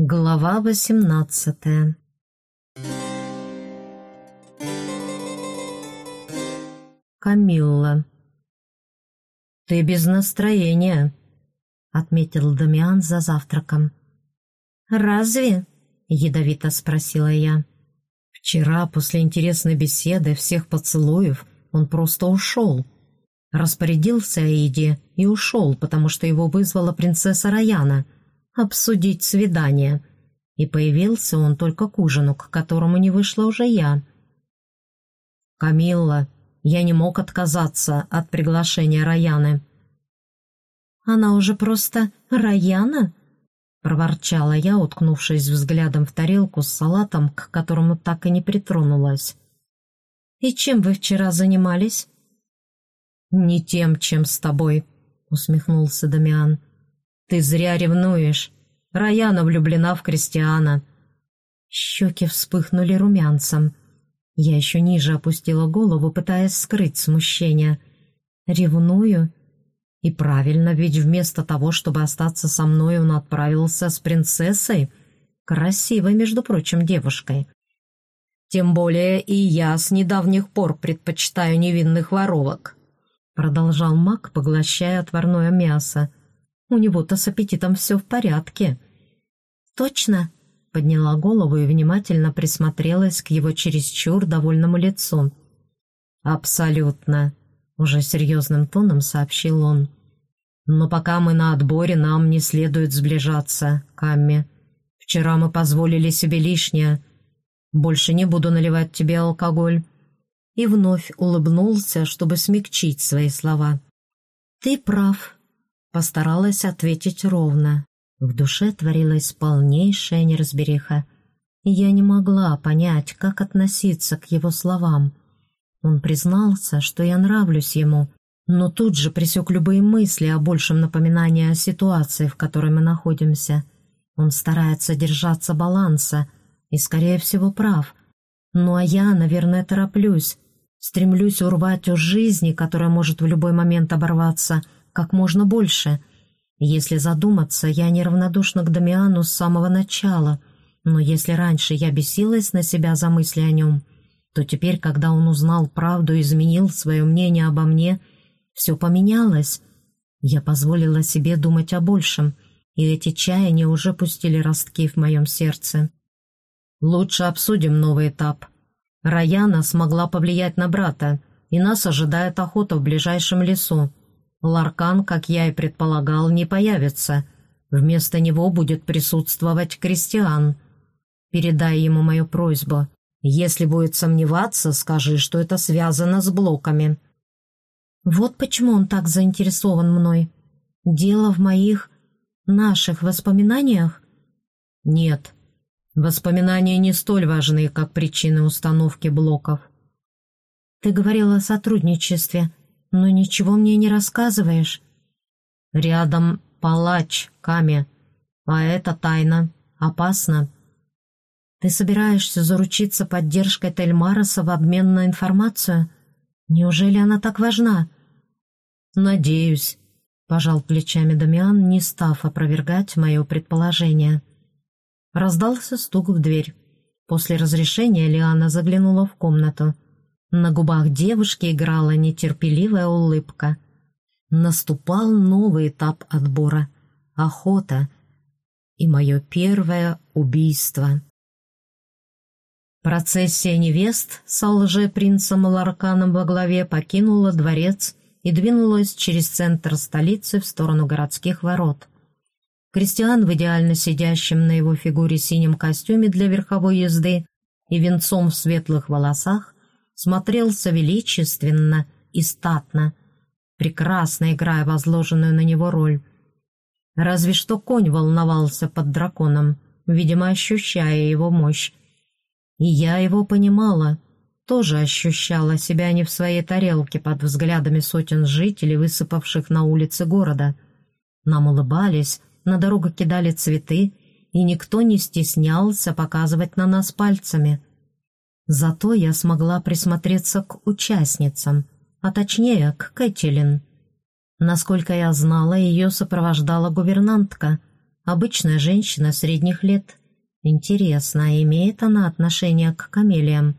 Глава восемнадцатая Камилла «Ты без настроения», — отметил Дамиан за завтраком. «Разве?» — ядовито спросила я. Вчера, после интересной беседы, всех поцелуев, он просто ушел. Распорядился о еде и ушел, потому что его вызвала принцесса Раяна обсудить свидание. И появился он только к ужину, к которому не вышла уже я. «Камилла, я не мог отказаться от приглашения Раяны». «Она уже просто Раяна?» — проворчала я, уткнувшись взглядом в тарелку с салатом, к которому так и не притронулась. «И чем вы вчера занимались?» «Не тем, чем с тобой», — усмехнулся Дамиан. «Ты зря ревнуешь. Раяна влюблена в Кристиана». Щеки вспыхнули румянцем. Я еще ниже опустила голову, пытаясь скрыть смущение. «Ревную?» И правильно, ведь вместо того, чтобы остаться со мной, он отправился с принцессой, красивой, между прочим, девушкой. Тем более и я с недавних пор предпочитаю невинных воровок. Продолжал маг, поглощая отварное мясо. У него-то с аппетитом все в порядке. «Точно?» — подняла голову и внимательно присмотрелась к его чересчур довольному лицу. «Абсолютно», уже серьезным тоном сообщил он. «Но пока мы на отборе, нам не следует сближаться, Камми. Вчера мы позволили себе лишнее. Больше не буду наливать тебе алкоголь». И вновь улыбнулся, чтобы смягчить свои слова. «Ты прав», — постаралась ответить ровно. В душе творилась полнейшая неразбериха. Я не могла понять, как относиться к его словам — он признался, что я нравлюсь ему, но тут же пресек любые мысли о большем напоминании о ситуации, в которой мы находимся. Он старается держаться баланса и, скорее всего, прав. Ну а я, наверное, тороплюсь, стремлюсь урвать у жизни, которая может в любой момент оборваться, как можно больше. Если задуматься, я неравнодушна к Дамиану с самого начала, но если раньше я бесилась на себя за мысли о нем — то теперь, когда он узнал правду и изменил свое мнение обо мне, все поменялось. Я позволила себе думать о большем, и эти чаяния уже пустили ростки в моем сердце. «Лучше обсудим новый этап. Раяна смогла повлиять на брата, и нас ожидает охота в ближайшем лесу. Ларкан, как я и предполагал, не появится. Вместо него будет присутствовать Кристиан. Передай ему мою просьбу. Если будет сомневаться, скажи, что это связано с блоками». «Вот почему он так заинтересован мной. Дело в моих... наших воспоминаниях?» «Нет. Воспоминания не столь важны, как причины установки блоков». «Ты говорил о сотрудничестве, но ничего мне не рассказываешь». «Рядом палач, Ками, а это тайна, опасно». Ты собираешься заручиться поддержкой Тельмароса в обмен на информацию? Неужели она так важна?» «Надеюсь», — пожал плечами Дамиан, не став опровергать мое предположение. Раздался стук в дверь. После разрешения Лиана заглянула в комнату. На губах девушки играла нетерпеливая улыбка. Наступал новый этап отбора — охота и мое первое убийство. Процессия невест с лже-принцем Ларканом во главе покинула дворец и двинулась через центр столицы в сторону городских ворот. Кристиан в идеально сидящем на его фигуре синем костюме для верховой езды и венцом в светлых волосах смотрелся величественно и статно, прекрасно играя возложенную на него роль. Разве что конь волновался под драконом, видимо, ощущая его мощь, и я его понимала, тоже ощущала себя не в своей тарелке под взглядами сотен жителей, высыпавших на улицы города. Нам улыбались, на дорогу кидали цветы, и никто не стеснялся показывать на нас пальцами. Зато я смогла присмотреться к участницам, а точнее к Кэтилин. Насколько я знала, ее сопровождала гувернантка, Обычная женщина средних лет. Интересно, имеет она отношение к камелиям?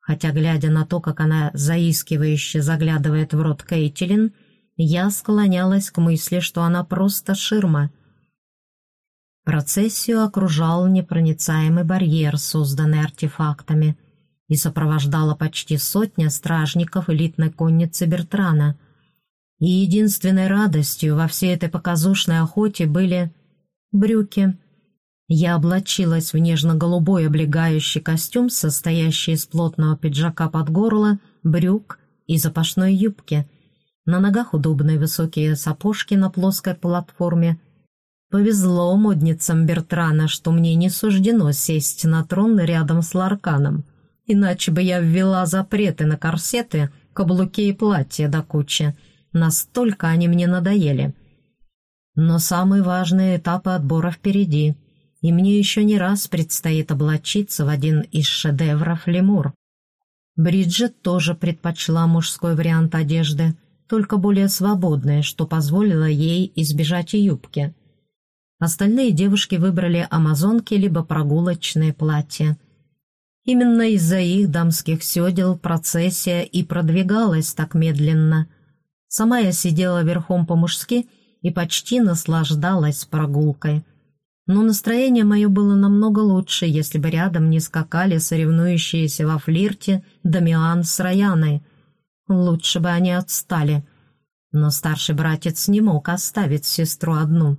Хотя, глядя на то, как она заискивающе заглядывает в рот Кейтилин, я склонялась к мысли, что она просто ширма. Процессию окружал непроницаемый барьер, созданный артефактами, и сопровождала почти сотня стражников элитной конницы Бертрана. И единственной радостью во всей этой показушной охоте были брюки — я облачилась в нежно-голубой облегающий костюм, состоящий из плотного пиджака под горло, брюк и запашной юбки. На ногах удобные высокие сапожки на плоской платформе. Повезло модницам Бертрана, что мне не суждено сесть на трон рядом с Ларканом, иначе бы я ввела запреты на корсеты, каблуки и платья до кучи. Настолько они мне надоели. Но самые важные этапы отбора впереди — и мне еще не раз предстоит облачиться в один из шедевров лемур. Бриджит тоже предпочла мужской вариант одежды, только более свободный, что позволило ей избежать юбки. Остальные девушки выбрали амазонки либо прогулочные платья. Именно из-за их дамских седел процессия и продвигалась так медленно. Сама я сидела верхом по-мужски и почти наслаждалась прогулкой — но настроение мое было намного лучше, если бы рядом не скакали соревнующиеся во флирте Дамиан с Раяной. Лучше бы они отстали. Но старший братец не мог оставить сестру одну.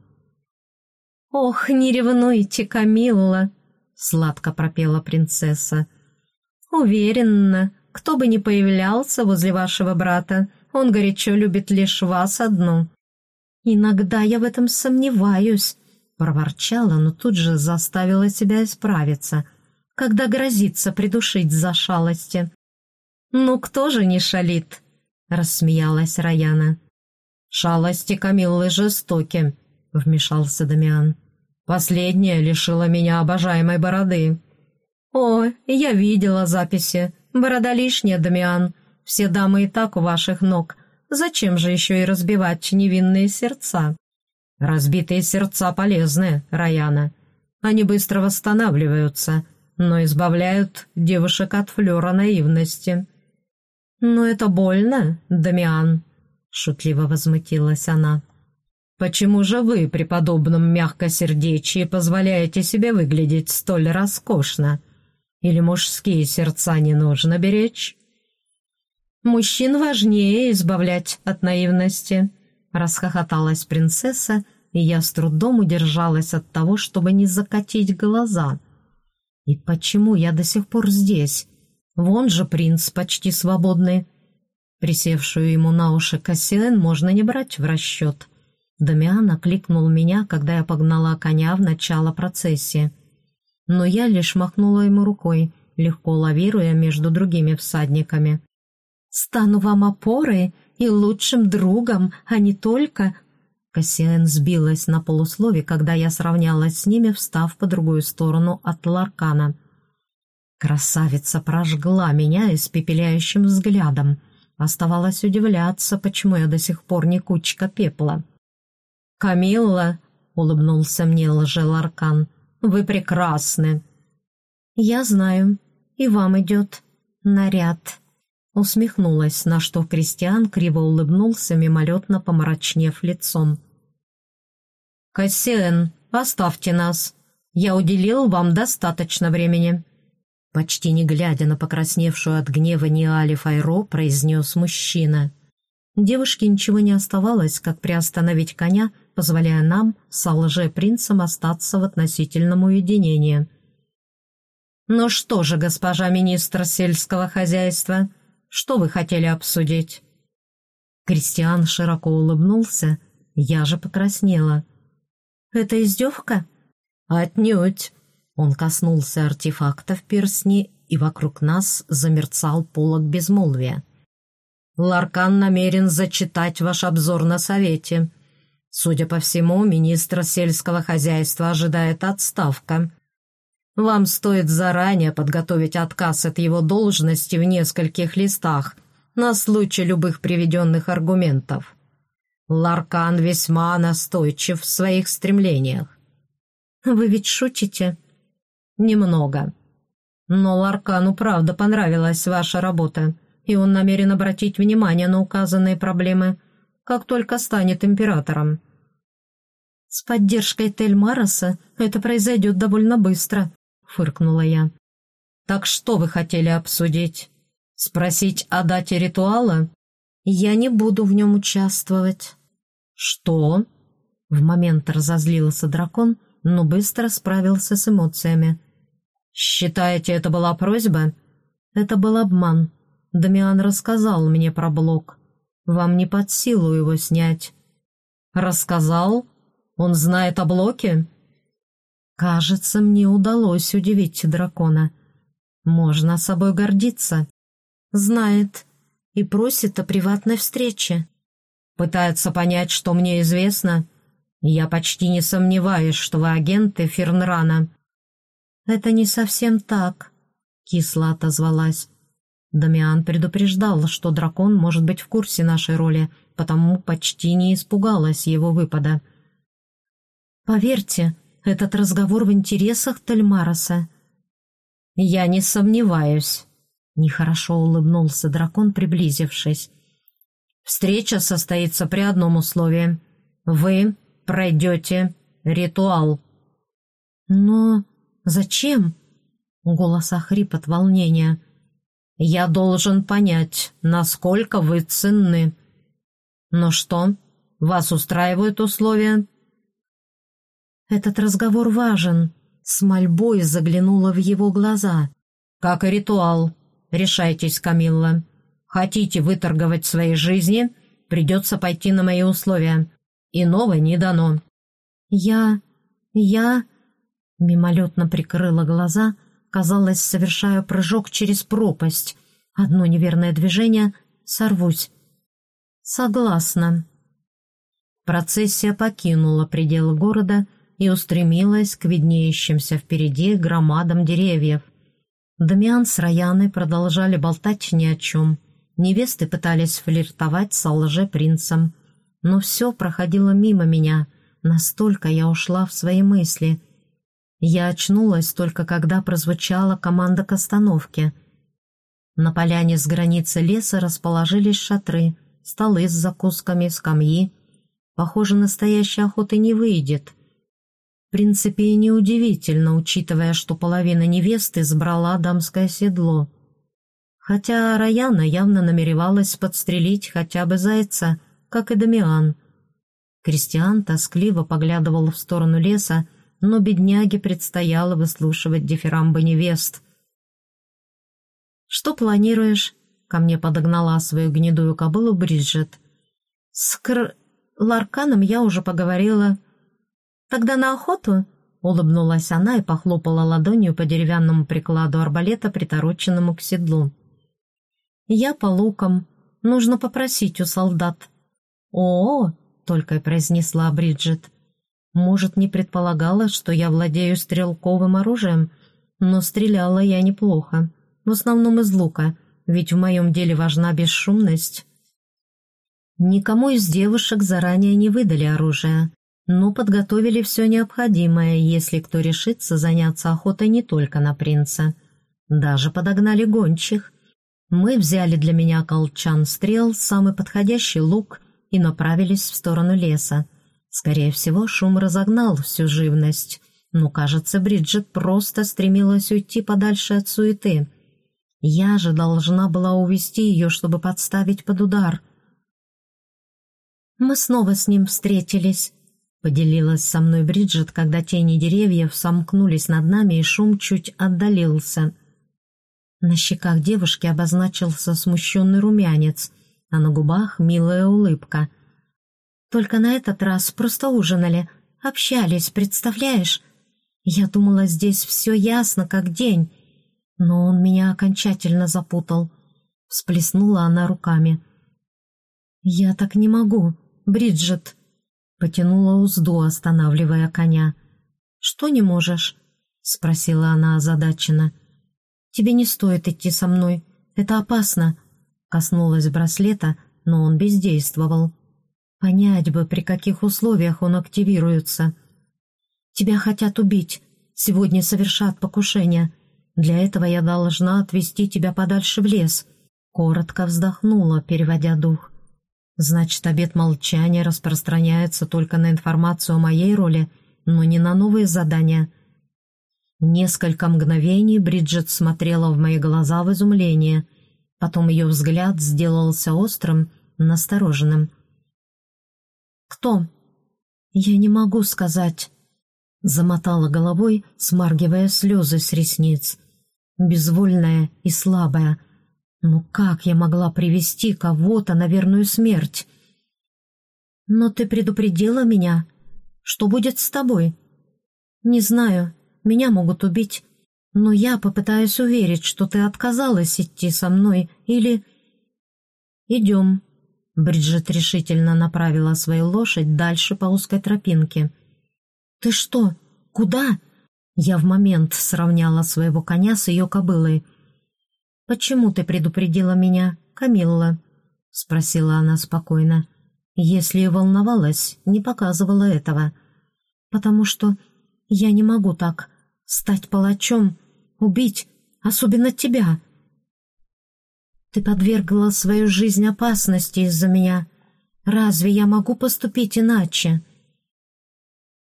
«Ох, не ревнуйте, Камилла!» — сладко пропела принцесса. «Уверена, кто бы ни появлялся возле вашего брата, он горячо любит лишь вас одну. Иногда я в этом сомневаюсь, Проворчала, но тут же заставила себя исправиться, когда грозится придушить за шалости. «Ну кто же не шалит?» — рассмеялась Раяна. «Шалости Камиллы жестоки», — вмешался Дамиан. «Последняя лишила меня обожаемой бороды». «О, я видела записи. Борода лишняя, Дамиан. Все дамы и так у ваших ног. Зачем же еще и разбивать невинные сердца?» Разбитые сердца полезны, Раяна. Они быстро восстанавливаются, но избавляют девушек от флера наивности. «Но это больно, Дамиан», — шутливо возмутилась она. «Почему же вы, при подобном мягкосердечии, позволяете себе выглядеть столь роскошно? Или мужские сердца не нужно беречь?» «Мужчин важнее избавлять от наивности», Расхохоталась принцесса, и я с трудом удержалась от того, чтобы не закатить глаза. И почему я до сих пор здесь? Вон же принц почти свободный. Присевшую ему на уши Кассиэн можно не брать в расчет. Дамиан окликнул меня, когда я погнала коня в начало процессии. Но я лишь махнула ему рукой, легко лавируя между другими всадниками. «Стану вам опорой и лучшим другом, а не только...» Кассиэн сбилась на полуслове, когда я сравнялась с ними, встав по другую сторону от Ларкана. Красавица прожгла меня испепеляющим взглядом. Оставалось удивляться, почему я до сих пор не кучка пепла. «Камилла!» — улыбнулся мне лже-Ларкан. «Вы прекрасны!» «Я знаю, и вам идет наряд». Усмехнулась, на что Кристиан криво улыбнулся, мимолетно помрачнев лицом. «Кассиэн, оставьте нас. Я уделил вам достаточно времени». Почти не глядя на покрасневшую от гнева Ниали Файро, произнес мужчина. Девушке ничего не оставалось, как приостановить коня, позволяя нам с лже-принцем остаться в относительном уединении. «Ну что же, госпожа министр сельского хозяйства, что вы хотели обсудить?» Кристиан широко улыбнулся, я же покраснела. «Это издевка?» «Отнюдь!» Он коснулся артефакта в перстни, и вокруг нас замерцал полог безмолвия. «Ларкан намерен зачитать ваш обзор на совете. Судя по всему, министра сельского хозяйства ожидает отставка. Вам стоит заранее подготовить отказ от его должности в нескольких листах на случай любых приведенных аргументов. Ларкан весьма настойчив в своих стремлениях. Вы ведь шутите?» «Немного. Но Ларкану правда понравилась ваша работа, и он намерен обратить внимание на указанные проблемы, как только станет императором». «С поддержкой Тельмароса это произойдет довольно быстро», — фыркнула я. «Так что вы хотели обсудить? Спросить о дате ритуала?» «Я не буду в нем участвовать». «Что?» В момент разозлился дракон, но быстро справился с эмоциями. «Считаете, это была просьба?» «Это был обман. Дамиан рассказал мне про блок. Вам не под силу его снять». «Рассказал? Он знает о блоке?» «Кажется, мне удалось удивить дракона. Можно собой гордиться. Знает и просит о приватной встрече. Пытается понять, что мне известно. Я почти не сомневаюсь, что вы агенты Фернрана». «Это не совсем так», — кисло отозвалась. Дамиан предупреждал, что дракон может быть в курсе нашей роли, потому почти не испугалась его выпада. «Поверьте, этот разговор в интересах Тельмароса». «Я не сомневаюсь», — нехорошо улыбнулся дракон, приблизившись. «Встреча состоится при одном условии. Вы пройдете ритуал». «Но зачем?» — голос охрип от волнения. «Я должен понять, насколько вы ценны. Ну что, вас устраивают условия?» «Этот разговор важен», — с мольбой заглянула в его глаза. «Как и ритуал. Решайтесь, Камилла. Хотите выторговать свои жизни, придется пойти на мои условия. Иного не дано». «Я... я...» Мимолетно прикрыла глаза, казалось, совершаю прыжок через пропасть. Одно неверное движение — сорвусь. «Согласна». Процессия покинула пределы города — и устремилась к виднеющимся впереди громадам деревьев. Дамиан с Раяной продолжали болтать ни о чем. Невесты пытались флиртовать с лже-принцем. Но все проходило мимо меня, настолько я ушла в свои мысли. Я очнулась только когда прозвучала команда к остановке. На поляне с границы леса расположились шатры, столы с закусками, скамьи. Похоже, настоящей охоты не выйдет — в принципе, и неудивительно, учитывая, что половина невесты сбрала дамское седло. Хотя Раяна явно намеревалась подстрелить хотя бы зайца, как и Дамиан. Кристиан тоскливо поглядывал в сторону леса, но бедняге предстояло выслушивать дифирамбы невест. «Что планируешь?» — ко мне подогнала свою гнедую кобылу Бриджит. «С Кр... Ларканом я уже поговорила. «Тогда на охоту?» — улыбнулась она и похлопала ладонью по деревянному прикладу арбалета, притороченному к седлу. «Я по лукам. Нужно попросить у солдат». «О-о!» — только и произнесла Бриджит. «Может, не предполагала, что я владею стрелковым оружием, но стреляла я неплохо, в основном из лука, ведь в моем деле важна бесшумность». Никому из девушек заранее не выдали оружие, но подготовили все необходимое, если кто решится заняться охотой не только на принца. Даже подогнали гончих. Мы взяли для меня колчан стрел, самый подходящий лук и направились в сторону леса. Скорее всего, шум разогнал всю живность, но, кажется, Бриджит просто стремилась уйти подальше от суеты. Я же должна была увести ее, чтобы подставить под удар. Мы снова с ним встретились. Поделилась со мной Бриджит, когда тени деревьев сомкнулись над нами и шум чуть отдалился. На щеках девушки обозначился смущенный румянец, а на губах милая улыбка. Только на этот раз просто ужинали, общались, представляешь? Я думала, здесь все ясно, как день, но он меня окончательно запутал. Всплеснула она руками. «Я так не могу, Бриджит», Потянула узду, останавливая коня. «Что не можешь?» — спросила она озадаченно. «Тебе не стоит идти со мной. Это опасно». Коснулась браслета, но он бездействовал. Понять бы, при каких условиях он активируется. Тебя хотят убить. Сегодня совершат покушение. Для этого я должна отвезти тебя подальше в лес». Коротко вздохнула, переводя дух. «Значит, обет молчания распространяется только на информацию о моей роли, но не на новые задания». Несколько мгновений Бриджит смотрела в мои глаза в изумлении. Потом ее взгляд сделался острым, настороженным. «Кто?» «Я не могу сказать», — замотала головой, смаргивая слезы с ресниц. Безвольная и слабая. Ну как я могла привести кого-то на верную смерть? «Но ты предупредила меня. Что будет с тобой?» «Не знаю. Меня могут убить. Но я попытаюсь уверить, что ты отказалась идти со мной или...» «Идем», Бриджит решительно направила свою лошадь дальше по узкой тропинке. «Ты что? Куда?» Я в момент сравняла своего коня с ее кобылой. «Почему ты предупредила меня, Камилла?» — спросила она спокойно. Если и волновалась, не показывала этого. «Потому что я не могу так стать палачом, убить, особенно тебя», ты подвергла свою жизнь опасности из-за меня. Разве я могу поступить иначе?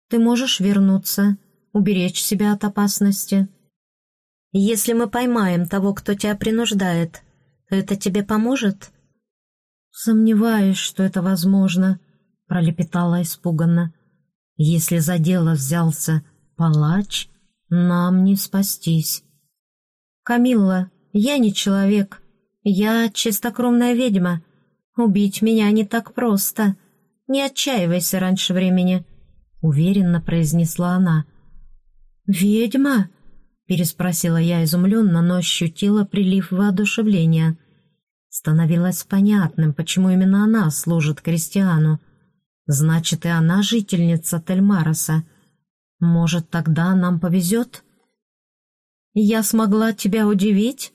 Ты можешь вернуться, уберечь себя от опасности. Если мы поймаем того, кто тебя принуждает, то это тебе поможет? Сомневаюсь, что это возможно, пролепетала испуганно. Если за дело взялся палач, нам не спастись. Камилла, я не человек, «Я чистокровная ведьма. Убить меня не так просто. Не отчаивайся раньше времени», — уверенно произнесла она. «Ведьма?» — переспросила я изумленно, но ощутила прилив воодушевления. Становилось понятным, почему именно она служит крестьяну. Значит, и она жительница Тельмароса. Может, тогда нам повезет? «Я смогла тебя удивить?» —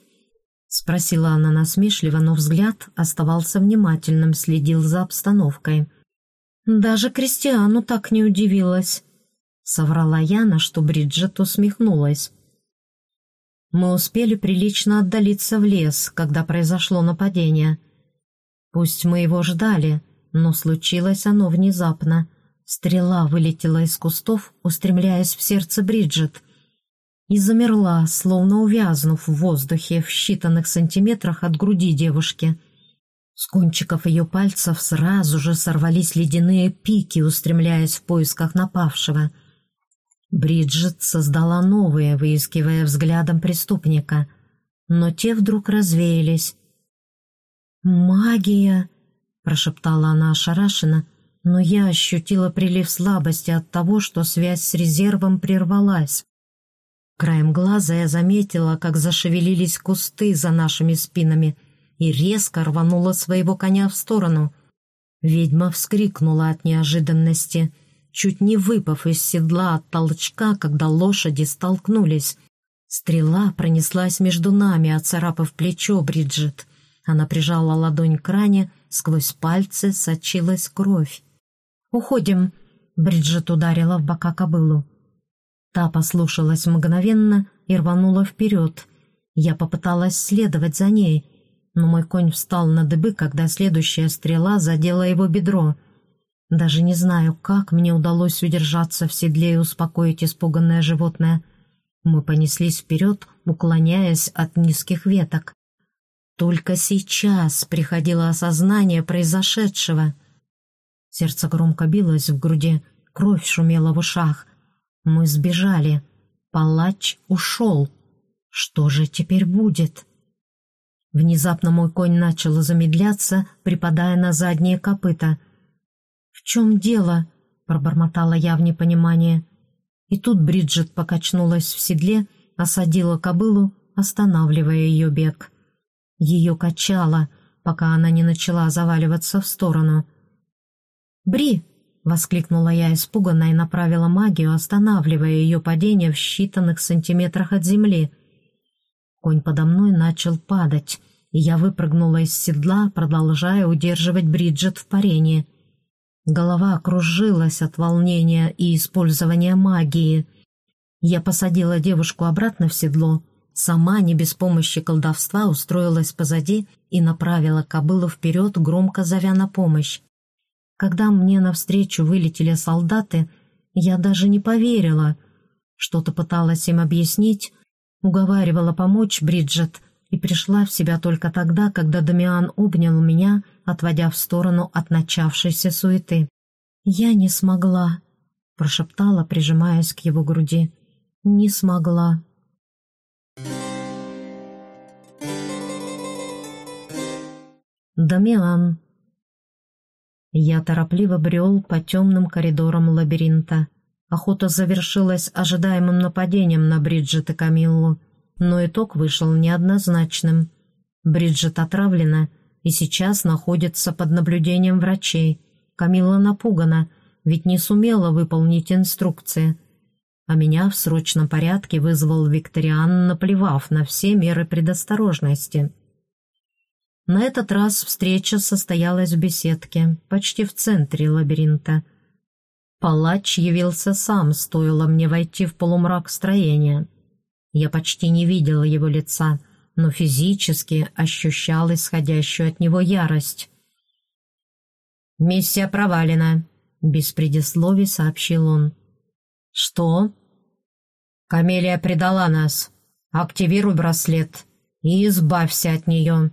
спросила она насмешливо, но взгляд оставался внимательным, следил за обстановкой. «Даже Кристиану так не удивилась», — соврала я, на что Бриджит усмехнулась. Мы успели прилично отдалиться в лес, когда произошло нападение. Пусть мы его ждали, но случилось оно внезапно. Стрела вылетела из кустов, устремляясь в сердце Бриджит — и замерла, словно увязнув в воздухе в считанных сантиметрах от груди девушки. С кончиков ее пальцев сразу же сорвались ледяные пики, устремляясь в поисках напавшего. Бриджит создала новые, выискивая взглядом преступника, но те вдруг развеялись. «Магия!» — прошептала она ошарашенно, но я ощутила прилив слабости от того, что связь с резервом прервалась. Краем глаза я заметила, как зашевелились кусты за нашими спинами и резко рванула своего коня в сторону. Ведьма вскрикнула от неожиданности, чуть не выпав из седла от толчка, когда лошади столкнулись. Стрела пронеслась между нами, оцарапав плечо Бриджит. Она прижала ладонь к ране, сквозь пальцы сочилась кровь. «Уходим!» — Бриджит ударила в бока кобылу. Та послушалась мгновенно и рванула вперед. Я попыталась следовать за ней, но мой конь встал на дыбы, когда следующая стрела задела его бедро. Даже не знаю, как мне удалось удержаться в седле и успокоить испуганное животное. Мы понеслись вперед, уклоняясь от низких веток. Только сейчас приходило осознание произошедшего. Сердце громко билось в груди, кровь шумела в ушах. Мы сбежали. Палач ушел. Что же теперь будет? Внезапно мой конь начал замедляться, припадая на задние копыта. «В чем дело?» — пробормотала я в непонимании. И тут Бриджит покачнулась в седле, осадила кобылу, останавливая ее бег. Ее качало, пока она не начала заваливаться в сторону. «Бри!» — воскликнула я испуганно и направила магию, останавливая ее падение в считанных сантиметрах от земли. Конь подо мной начал падать, и я выпрыгнула из седла, продолжая удерживать Бриджит в парении. Голова кружилась от волнения и использования магии. Я посадила девушку обратно в седло, сама не без помощи колдовства устроилась позади и направила кобылу вперед, громко зовя на помощь. Когда мне навстречу вылетели солдаты, я даже не поверила. Что-то пыталась им объяснить, уговаривала помочь Бриджет и пришла в себя только тогда, когда Дамиан обнял меня, отводя в сторону от начавшейся суеты. «Я не смогла», — прошептала, прижимаясь к его груди. «Не смогла». Дамиан. Я торопливо брел по темным коридорам лабиринта. Охота завершилась ожидаемым нападением на Бриджит и Камиллу, но итог вышел неоднозначным. Бриджит отравлена и сейчас находится под наблюдением врачей. Камилла напугана, ведь не сумела выполнить инструкции. А меня в срочном порядке вызвал Викториан, наплевав на все меры предосторожности. На этот раз встреча состоялась в беседке, почти в центре лабиринта. Палач явился сам, стоило мне войти в полумрак строения. Я почти не видела его лица, но физически ощущал исходящую от него ярость. «Миссия провалена», — без предисловий сообщил он. «Что?» «Камелия предала нас. Активируй браслет и избавься от нее».